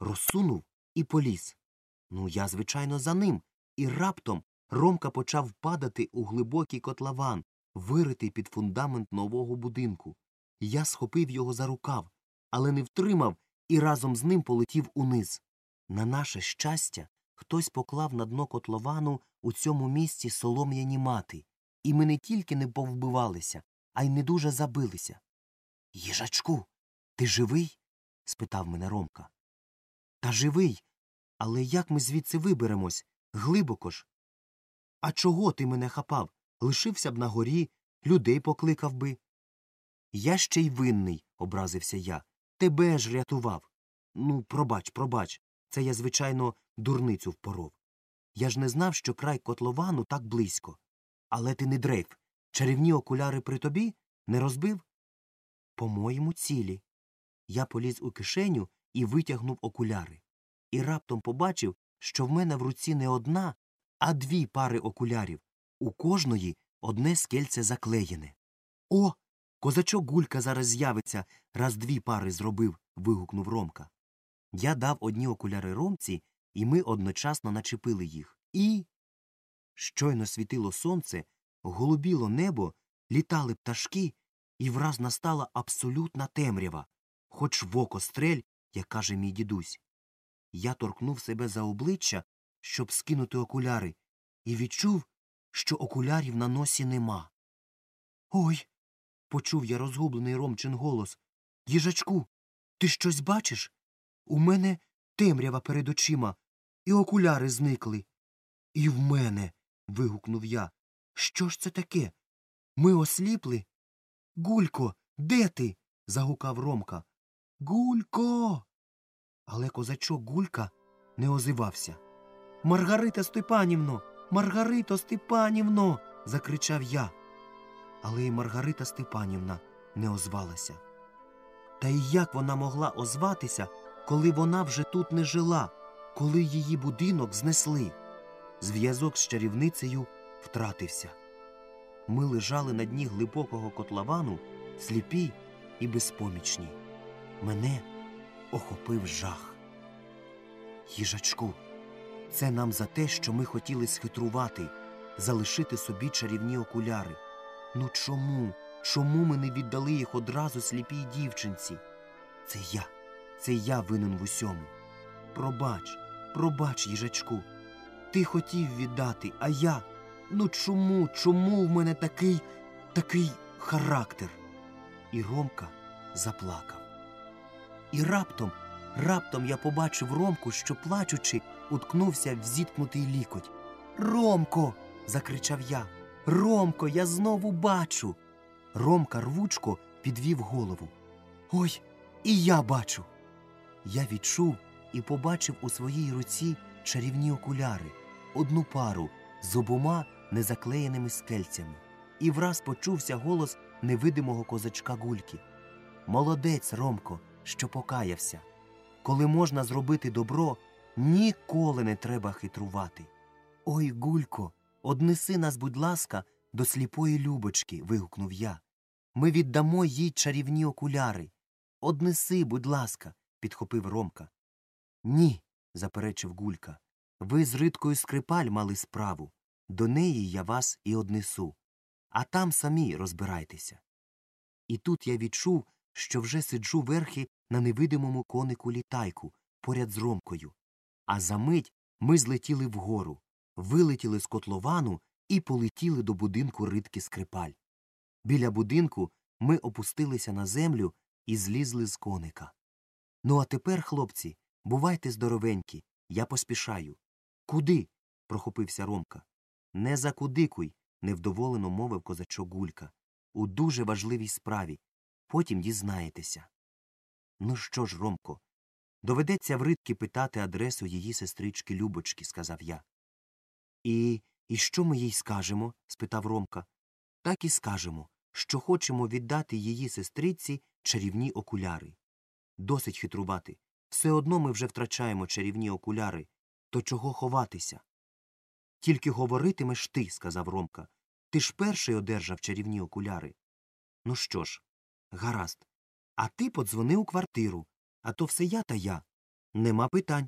розсунув і поліз. Ну, я, звичайно, за ним, і раптом Ромка почав падати у глибокий котлован, виритий під фундамент нового будинку. Я схопив його за рукав, але не втримав і разом з ним полетів униз. На наше щастя, хтось поклав на дно котловану у цьому місці солом'яні мати, і ми не тільки не повбивалися, а й не дуже забилися. Їжачку, ти живий? спитав мене Ромка. Та живий. Але як ми звідси виберемось? Глибоко ж. А чого ти мене хапав? Лишився б на горі, людей покликав би. Я ще й винний, образився я. Тебе ж рятував. Ну, пробач, пробач. Це я, звичайно, дурницю впоров. Я ж не знав, що край котловану так близько. Але ти не дрейф. Чарівні окуляри при тобі не розбив? По-моєму, цілі. Я поліз у кишеню і витягнув окуляри. І раптом побачив, що в мене в руці не одна, а дві пари окулярів. У кожної одне скельце заклеєне. О, козачок гулька зараз з'явиться, раз дві пари зробив. вигукнув Ромка. Я дав одні окуляри ромці, і ми одночасно начепили їх. І. Щойно світило сонце, голубіло небо, літали пташки, і враз настала абсолютна темрява, хоч в око стрель, як каже мій дідусь. Я торкнув себе за обличчя, щоб скинути окуляри, і відчув, що окулярів на носі нема. Ой. почув я розгублений Ромчин голос. Їжачку, ти щось бачиш? У мене темрява перед очима, і окуляри зникли. І в мене. вигукнув я. Що ж це таке? Ми осліпли? Гулько, де ти? загукав Ромка. Гулько. Але козачок Гулька не озивався. Маргарита Степанівно, Маргарито Степанівно. закричав я. Але й Маргарита Степанівна не озвалася. Та й як вона могла озватися, коли вона вже тут не жила, коли її будинок знесли? Зв'язок з чарівницею втратився. Ми лежали на дні глибокого котловану, сліпі і безпомічні. Мене охопив жах. Їжачку, це нам за те, що ми хотіли схитрувати, залишити собі чарівні окуляри. Ну чому? Чому ми не віддали їх одразу сліпій дівчинці? Це я, це я винен в усьому. Пробач, пробач, їжачку. Ти хотів віддати, а я. Ну чому, чому в мене такий, такий характер? І Ромка заплакав. І раптом, раптом я побачив Ромку, що, плачучи, уткнувся в зіткнутий лікоть. Ромко. закричав я. Ромко, я знову бачу. Ромка рвучко підвів голову. Ой, і я бачу. Я відчув і побачив у своїй руці чарівні окуляри, одну пару з обома незаклеєними скельцями, і враз почувся голос невидимого козачка гульки. Молодець, Ромко, що покаявся. Коли можна зробити добро, ніколи не треба хитрувати. Ой, гулько, однеси нас, будь ласка, до сліпої любочки. вигукнув я. Ми віддамо їй чарівні окуляри. Однеси, будь ласка, підхопив Ромка. Ні, заперечив Гулька. Ви з риткою скрипаль мали справу. До неї я вас і однесу. А там самі розбирайтеся. І тут я відчув, що вже сиджу верхи на невидимому конику літайку поряд з Ромкою. А за мить ми злетіли вгору, вилетіли з котловану і полетіли до будинку ритки скрипаль. Біля будинку ми опустилися на землю і злізли з коника. Ну, а тепер, хлопці, бувайте здоровенькі, я поспішаю. Куди? прохопився Ромка. Не закудикуй, невдоволено мовив козачок Гулька. У дуже важливій справі. Потім дізнаєтеся. Ну що ж, Ромко, доведеться в ритки питати адресу її сестрички Любочки, сказав я. І і що ми їй скажемо? спитав Ромка. Так і скажемо, що хочемо віддати її сестриці чарівні окуляри. Досить хитрувати. Все одно ми вже втрачаємо чарівні окуляри. То чого ховатися? Тільки говоритимеш ти, сказав Ромка. Ти ж перший одержав чарівні окуляри. Ну що ж, гаразд. А ти подзвони у квартиру, а то все я та я. Нема питань.